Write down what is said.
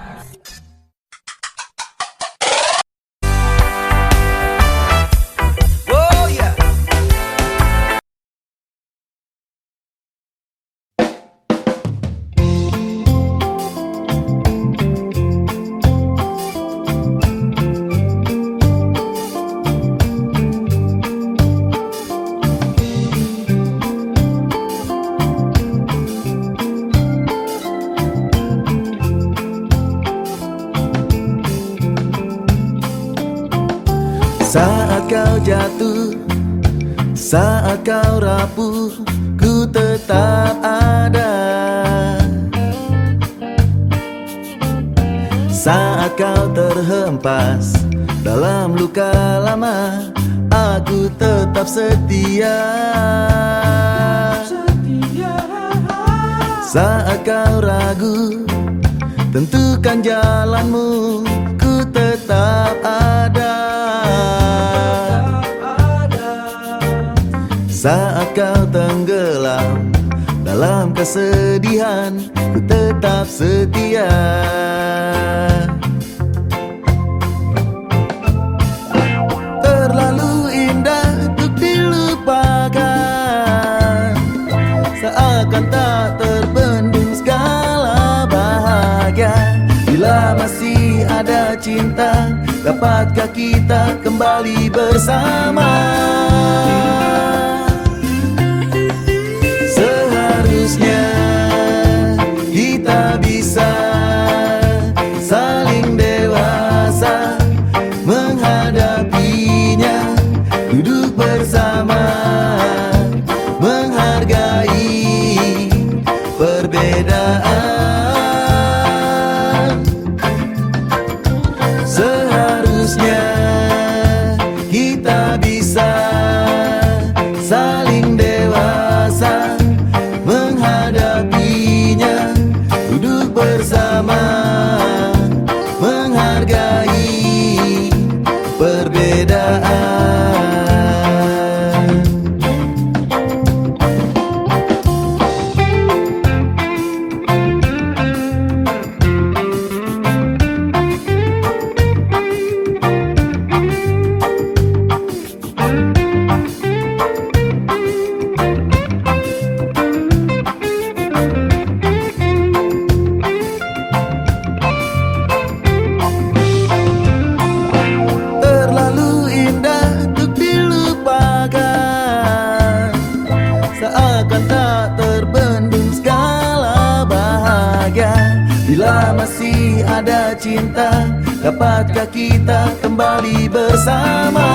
Yeah. Saat kau jatuh, saat kau rapuh, ku tetap ada. Saat kau terhempas dalam luka lama, aku tetap setia. Saat kau ragu, tentukan jalanmu, ku tetap ada. Saat kau tenggelam dalam kesedihan, ku tetap setia. Terlalu indah untuk dilupakan Seakan tak terbendung segala bahagia Bila masih ada cinta Dapatkah kita kembali bersama menghargai perbedaan. Seharusnya kita bisa saling dewasa menghadapinya duduk bersama menghargai perbedaan ada cinta Dapatkah kita kembali bersama